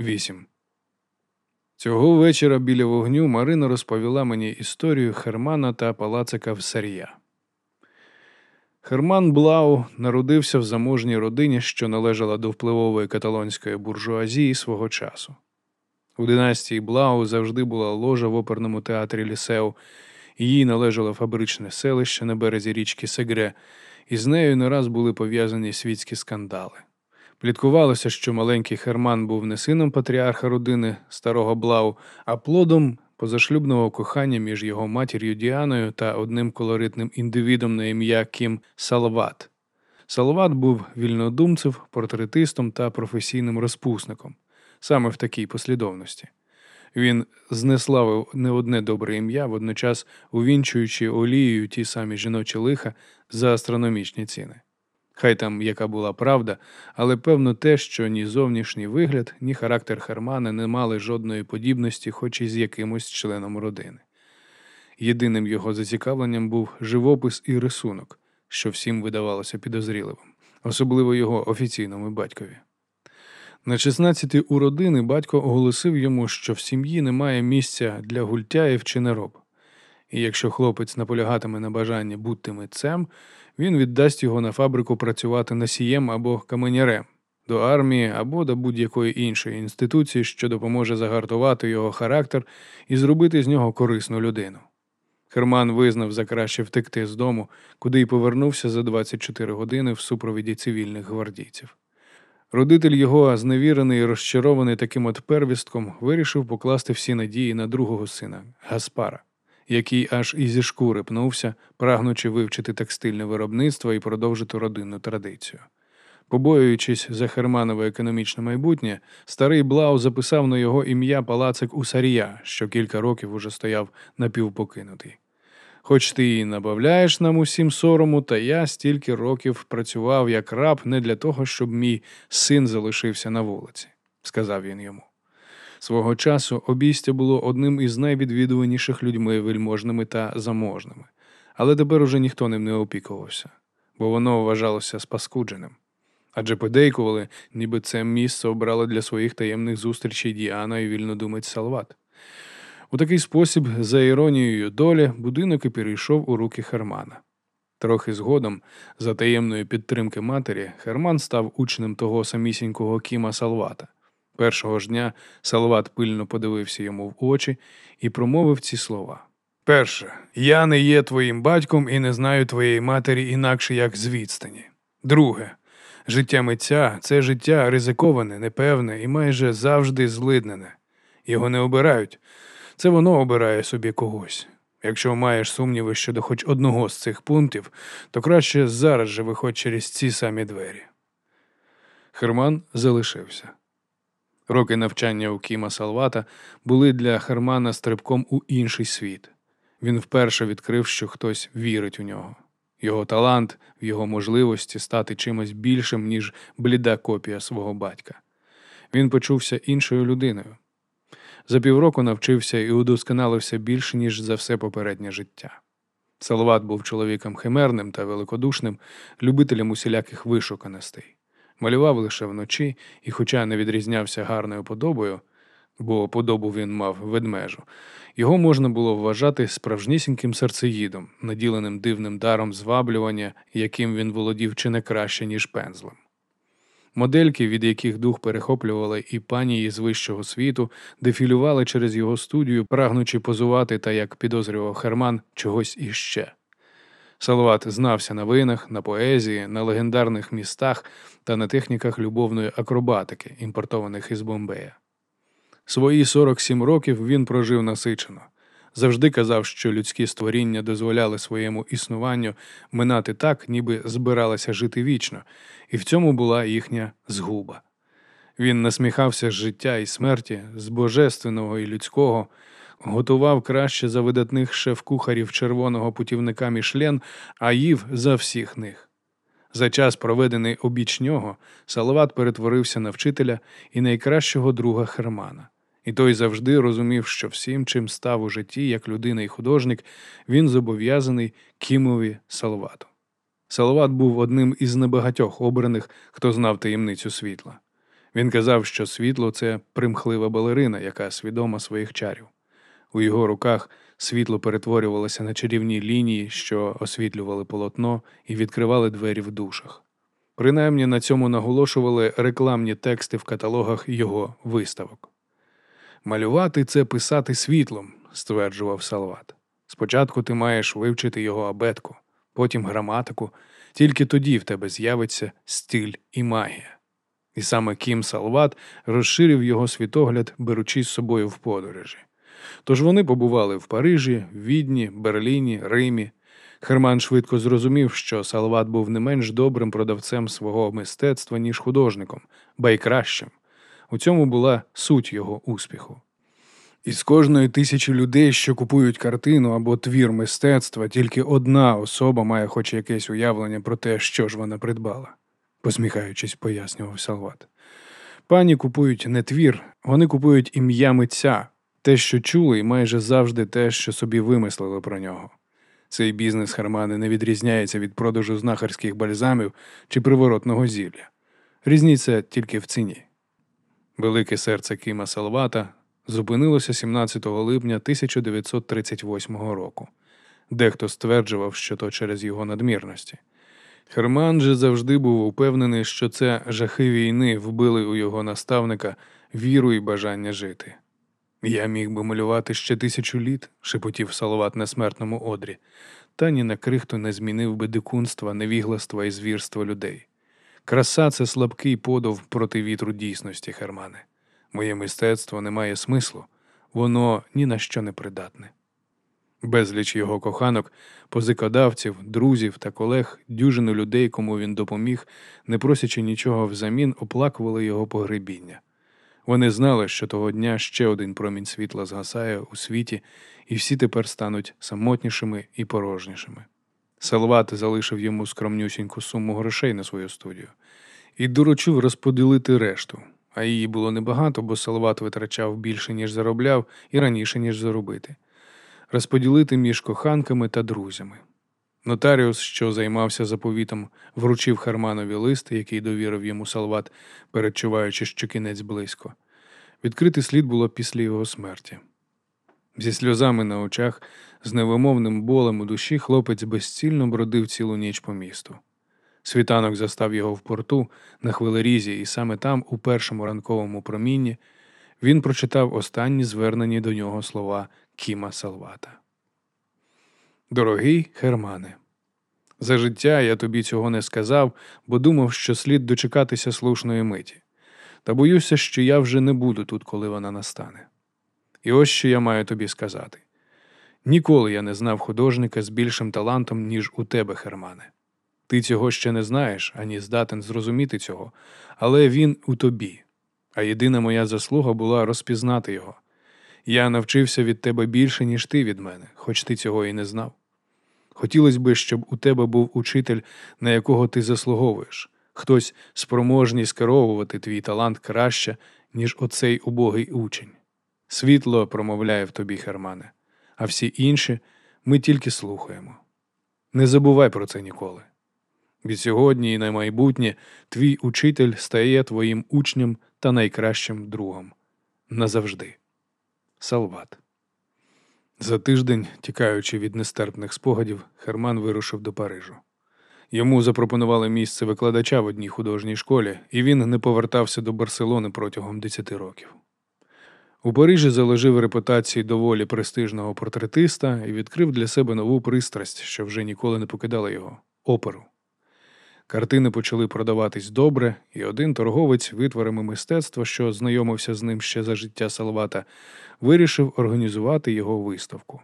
8. Цього вечора біля вогню Марина розповіла мені історію Хермана та палацика в Сарія. Херман Блау народився в заможній родині, що належала до впливової каталонської буржуазії свого часу. У династії Блау завжди була ложа в оперному театрі Лісеу, їй належало фабричне селище на березі річки Сегре, і з нею не раз були пов'язані світські скандали. Пліткувалося, що маленький Херман був не сином патріарха родини старого Блау, а плодом позашлюбного кохання між його матір'ю Діаною та одним колоритним індивідом на ім'я Кім Салват. Салват був вільнодумцем, портретистом та професійним розпусником, саме в такій послідовності. Він знеславив не одне добре ім'я, водночас увінчуючи олією ті самі жіночі лиха за астрономічні ціни. Хай там яка була правда, але певно те, що ні зовнішній вигляд, ні характер Хермана не мали жодної подібності, хоч і з якимось членом родини. Єдиним його зацікавленням був живопис і рисунок, що всім видавалося підозріливим, особливо його офіційному батькові. На 16 у родини батько оголосив йому, що в сім'ї немає місця для гультяїв чи нероб. І якщо хлопець наполягатиме на бажанні бути митцем, він віддасть його на фабрику працювати носієм або каменярем, до армії або до будь-якої іншої інституції, що допоможе загартувати його характер і зробити з нього корисну людину. Херман визнав за краще втекти з дому, куди й повернувся за 24 години в супровіді цивільних гвардійців. Родитель його, зневірений і розчарований таким от первістком, вирішив покласти всі надії на другого сина Гаспара який аж і зі шкури пнувся, прагнучи вивчити текстильне виробництво і продовжити родинну традицію. Побоюючись за Херманове економічне майбутнє, старий Блау записав на його ім'я палацик у Сарія, що кілька років уже стояв напівпокинутий. Хоч ти і набавляєш нам усім сорому, та я стільки років працював як раб не для того, щоб мій син залишився на вулиці, сказав він йому. Свого часу обійстя було одним із найвідвідуваніших людьми вельможними та заможними, але тепер уже ніхто ним не опікувався, бо воно вважалося спаскудженим. Адже подейкували, ніби це місце обрало для своїх таємних зустрічей Діана і вільнодумець Салват. У такий спосіб, за іронією долі, будинок і перейшов у руки Хермана. Трохи згодом, за таємної підтримки матері, Херман став учнем того самісінького Кіма Салвата. Першого ж дня Салват пильно подивився йому в очі і промовив ці слова. Перше, я не є твоїм батьком і не знаю твоєї матері інакше як з відстані. Друге, життя митця це життя ризиковане, непевне і майже завжди злиднене. Його не обирають, це воно обирає собі когось. Якщо маєш сумніви щодо хоч одного з цих пунктів, то краще зараз же виходь через ці самі двері. Херман залишився. Роки навчання у Кіма Салвата були для Хермана стрибком у інший світ. Він вперше відкрив, що хтось вірить у нього. Його талант в його можливості стати чимось більшим, ніж бліда копія свого батька. Він почувся іншою людиною. За півроку навчився і удосконалився більше, ніж за все попереднє життя. Салват був чоловіком химерним та великодушним, любителем усіляких вишуканостей малював лише вночі і, хоча не відрізнявся гарною подобою, бо подобу він мав ведмежу, його можна було вважати справжнісіньким серцеїдом, наділеним дивним даром зваблювання, яким він володів чи не краще, ніж пензлем. Модельки, від яких дух перехоплювали і панії з вищого світу, дефілювали через його студію, прагнучи позувати та, як підозрював Херман, чогось іще. Салват знався на винах, на поезії, на легендарних містах та на техніках любовної акробатики, імпортованих із Бомбея. Свої 47 років він прожив насичено. Завжди казав, що людські створіння дозволяли своєму існуванню минати так, ніби збиралися жити вічно, і в цьому була їхня згуба. Він насміхався з життя і смерті, з божественного і людського, готував краще за видатних шеф-кухарів червоного путівника Мішлен, а їв за всіх них. За час, проведений обіч нього, Салават перетворився на вчителя і найкращого друга Хермана. І той завжди розумів, що всім, чим став у житті, як людина і художник, він зобов'язаний Кімові Салавату. Салават був одним із небагатьох обраних, хто знав таємницю світла. Він казав, що світло це примхлива балерина, яка свідома своїх чарів. У його руках світло перетворювалося на чарівні лінії, що освітлювали полотно і відкривали двері в душах. Принаймні на цьому наголошували рекламні тексти в каталогах його виставок. Малювати це писати світлом, стверджував Салват. Спочатку ти маєш вивчити його абетку, потім граматику, тільки тоді в тебе з'явиться стиль і магія. І саме Кім Салват розширив його світогляд, беручи з собою в подорожі. Тож вони побували в Парижі, Відні, Берліні, Римі. Херман швидко зрозумів, що Салват був не менш добрим продавцем свого мистецтва, ніж художником, ба й кращим. У цьому була суть його успіху. Із кожної тисячі людей, що купують картину або твір мистецтва, тільки одна особа має хоч якесь уявлення про те, що ж вона придбала, посміхаючись, пояснював Салват. Пані купують не твір, вони купують ім'я митця, те, що чули, і майже завжди те, що собі вимислили про нього. Цей бізнес Хармани не відрізняється від продажу знахарських бальзамів чи приворотного зілля. Різниця тільки в ціні. Велике серце Кима Салвата зупинилося 17 липня 1938 року. Дехто стверджував, що то через його надмірності. Херман же завжди був упевнений, що це жахи війни вбили у його наставника віру і бажання жити. Я міг би малювати ще тисячу літ, шепотів Салават на смертному одрі, та ні на крихту не змінив би дикунства, невігластва і звірства людей. Краса це слабкий подов проти вітру дійсності, Хермане. Моє мистецтво не має смислу, воно ні на що не придатне. Безліч його коханок, позикодавців, друзів та колег, дюжину людей, кому він допоміг, не просячи нічого взамін, оплакували його погребіння. Вони знали, що того дня ще один промінь світла згасає у світі, і всі тепер стануть самотнішими і порожнішими. Салват залишив йому скромнюсіньку суму грошей на свою студію і доручив розподілити решту, а її було небагато, бо Салват витрачав більше, ніж заробляв, і раніше, ніж заробити, розподілити між коханками та друзями. Нотаріус, що займався заповітом, вручив Харманові лист, який довірив йому Салват, передчуваючи, що кінець близько. Відкритий слід було після його смерті. Зі сльозами на очах, з невимовним болем у душі, хлопець безцільно бродив цілу ніч по місту. Світанок застав його в порту на хвилерізі, і саме там, у першому ранковому промінні, він прочитав останні звернені до нього слова Кіма Салвата. Дорогий Хермане, за життя я тобі цього не сказав, бо думав, що слід дочекатися слушної миті, та боюся, що я вже не буду тут, коли вона настане. І ось що я маю тобі сказати. Ніколи я не знав художника з більшим талантом, ніж у тебе, Хермане. Ти цього ще не знаєш, ані здатен зрозуміти цього, але він у тобі. А єдина моя заслуга була розпізнати його. Я навчився від тебе більше, ніж ти від мене, хоч ти цього і не знав. Хотілося б, щоб у тебе був учитель, на якого ти заслуговуєш, хтось спроможний скеровувати твій талант краще, ніж оцей убогий учень. Світло промовляє в тобі, Хермане, а всі інші ми тільки слухаємо. Не забувай про це ніколи. Від сьогодні і на майбутнє твій учитель стає твоїм учнем та найкращим другом. Назавжди. Салват. За тиждень, тікаючи від нестерпних спогадів, Херман вирушив до Парижу. Йому запропонували місце викладача в одній художній школі, і він не повертався до Барселони протягом десяти років. У Парижі заложив репутації доволі престижного портретиста і відкрив для себе нову пристрасть, що вже ніколи не покидала його оперу. Картини почали продаватись добре, і один торговець витворами мистецтва, що знайомився з ним ще за життя Салвата, вирішив організувати його виставку.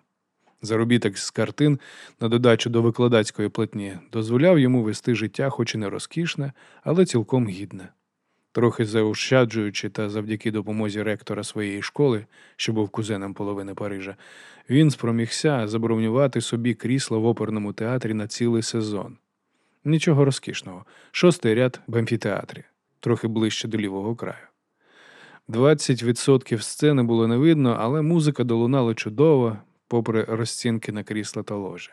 Заробіток з картин на додачу до викладацької платні дозволяв йому вести життя, хоч і не розкішне, але цілком гідне. Трохи заощаджуючи та завдяки допомозі ректора своєї школи, що був кузеном половини Парижа, він спромігся забронювати собі крісло в оперному театрі на цілий сезон. Нічого розкішного. Шостий ряд в амфітеатрі, трохи ближче до лівого краю. Двадцять відсотків сцени було не видно, але музика долунала чудово, попри розцінки на крісла та ложі.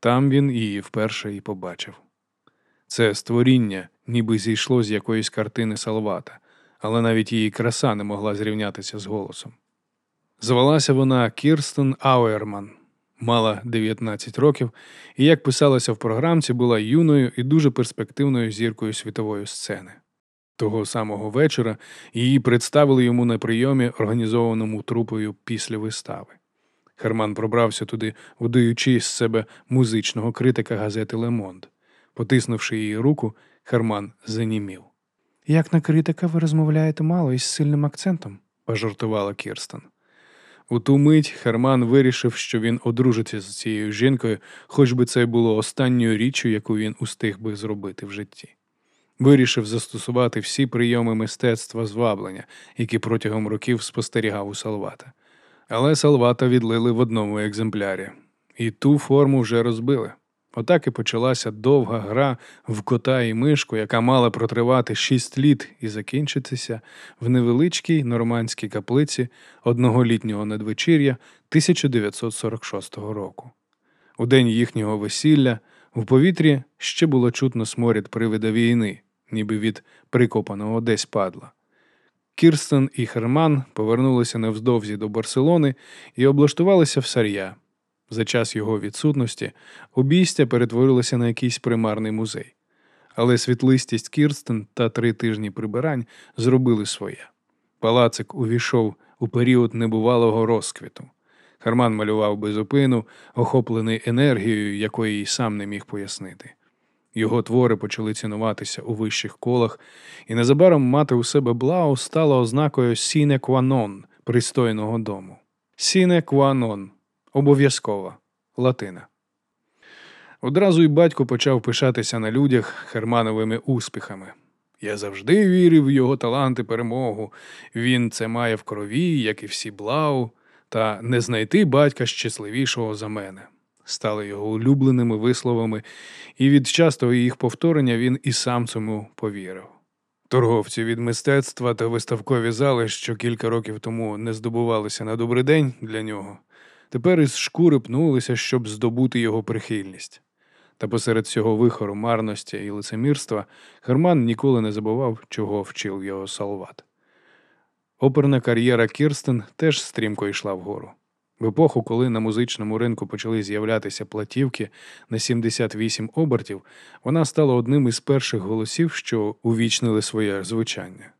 Там він її вперше і побачив. Це створіння, ніби зійшло з якоїсь картини Салвата, але навіть її краса не могла зрівнятися з голосом. Звалася вона Кірстен Ауерман, мала 19 років і, як писалося в програмці, була юною і дуже перспективною зіркою світової сцени. Того самого вечора її представили йому на прийомі, організованому трупою після вистави. Херман пробрався туди, вдаючи з себе музичного критика газети Лемонд. Потиснувши її руку, Херман занімів. Як на критика ви розмовляєте мало із сильним акцентом, пожартувала Кірстен. У ту мить Херман вирішив, що він одружиться з цією жінкою, хоч би це було останньою річчю, яку він устиг би зробити в житті. Вирішив застосувати всі прийоми мистецтва зваблення, які протягом років спостерігав у Салвата. Але Салвата відлили в одному екземплярі, і ту форму вже розбили. Отак і почалася довга гра в кота і мишку, яка мала протривати шість літ і закінчитися в невеличкій нормандській каплиці одного літнього надвечір'я 1946 року. У день їхнього весілля в повітрі ще було чутно сморід привида війни, ніби від прикопаного десь падла. Кірстен і Херман повернулися невздовзі до Барселони і облаштувалися в Сар'я. За час його відсутності обійстя перетворилося на якийсь примарний музей. Але світлистість Кірстен та три тижні прибирань зробили своє. Палацик увійшов у період небувалого розквіту. Харман малював безупину, охоплений енергією, якої й сам не міг пояснити. Його твори почали цінуватися у вищих колах, і незабаром мати у себе Блау стала ознакою сіне кванон пристойного дому. Сіне кванон обов'язкова латина. Одразу й батько почав пишатися на людях Хермановими успіхами. Я завжди вірив в його талант і перемогу. Він це має в крові, як і всі Блау, та не знайти батька щасливішого за мене. Стали його улюбленими висловами, і від частого їх повторення він і сам цьому повірив. Торговці від мистецтва та виставкові зали, що кілька років тому не здобувалися на добрий день для нього, тепер із шкури пнулися, щоб здобути його прихильність. Та посеред цього вихору марності і лицемірства Герман ніколи не забував, чого вчив його Салват. Оперна кар'єра Кірстен теж стрімко йшла вгору. В епоху, коли на музичному ринку почали з'являтися платівки на 78 обертів, вона стала одним із перших голосів, що увічнили своє звучання.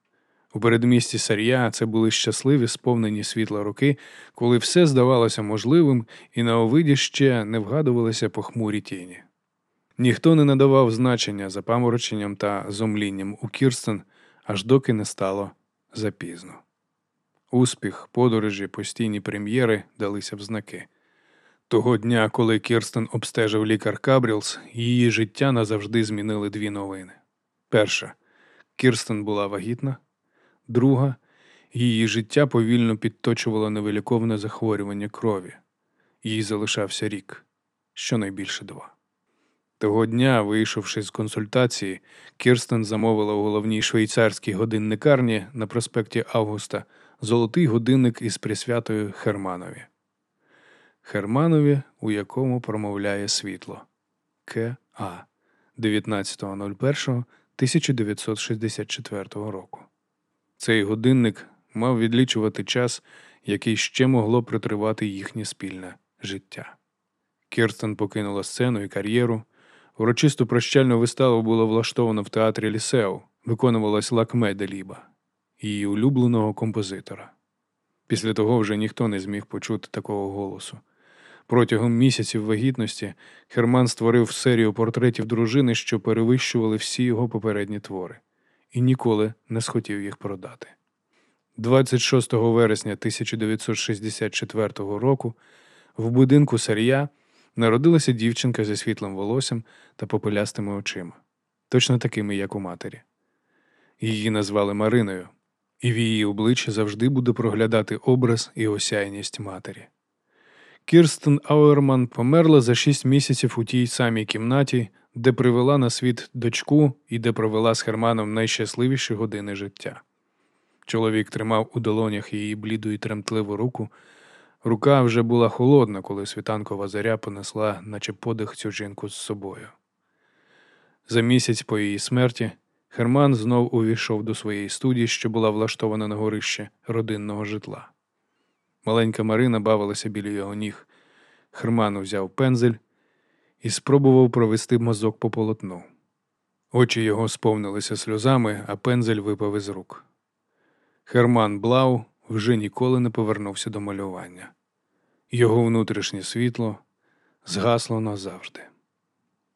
У передмісті Сар'я це були щасливі, сповнені світла роки, коли все здавалося можливим, і на овиді ще не вгадувалися похмурі тіні. Ніхто не надавав значення запамороченням та зомлінням у Кірстен, аж доки не стало запізно. Успіх, подорожі, постійні прем'єри далися в знаки. Того дня, коли Кірстен обстежив лікар Кабрілс, її життя назавжди змінили дві новини. Перша Кірстен була вагітна, друга її життя повільно підточувало невиліковне захворювання крові. Їй залишався рік, щонайбільше два. Того дня, вийшовши з консультації, Кірстен замовила у головній швейцарській годинникарні на проспекті Августа золотий годинник із присвятою Херманові. Херманові, у якому промовляє світло К. А. 19.01.1964 року. Цей годинник мав відлічувати час, який ще могло притривати їхнє спільне життя. Кірстен покинула сцену і кар'єру. Урочисту прощальну виставу було влаштовано в театрі Лісеу, виконувалась лакме Деліба, її улюбленого композитора. Після того вже ніхто не зміг почути такого голосу. Протягом місяців вагітності Херман створив серію портретів дружини, що перевищували всі його попередні твори, і ніколи не схотів їх продати. 26 вересня 1964 року в будинку Сар'я народилася дівчинка зі світлим волоссям та попелястими очима, точно такими, як у матері. Її назвали Мариною, і в її обличчі завжди буде проглядати образ і осяйність матері. Кірстен Ауерман померла за шість місяців у тій самій кімнаті, де привела на світ дочку і де провела з Херманом найщасливіші години життя. Чоловік тримав у долонях її бліду і тремтливу руку. Рука вже була холодна, коли світанкова заря понесла, наче подих цю жінку з собою. За місяць по її смерті Херман знов увійшов до своєї студії, що була влаштована на горище родинного житла. Маленька Марина бавилася біля його ніг. Херман взяв пензель і спробував провести мазок по полотну. Очі його сповнилися сльозами, а пензель випав із рук. Херман Блау вже ніколи не повернувся до малювання. Його внутрішнє світло згасло назавжди.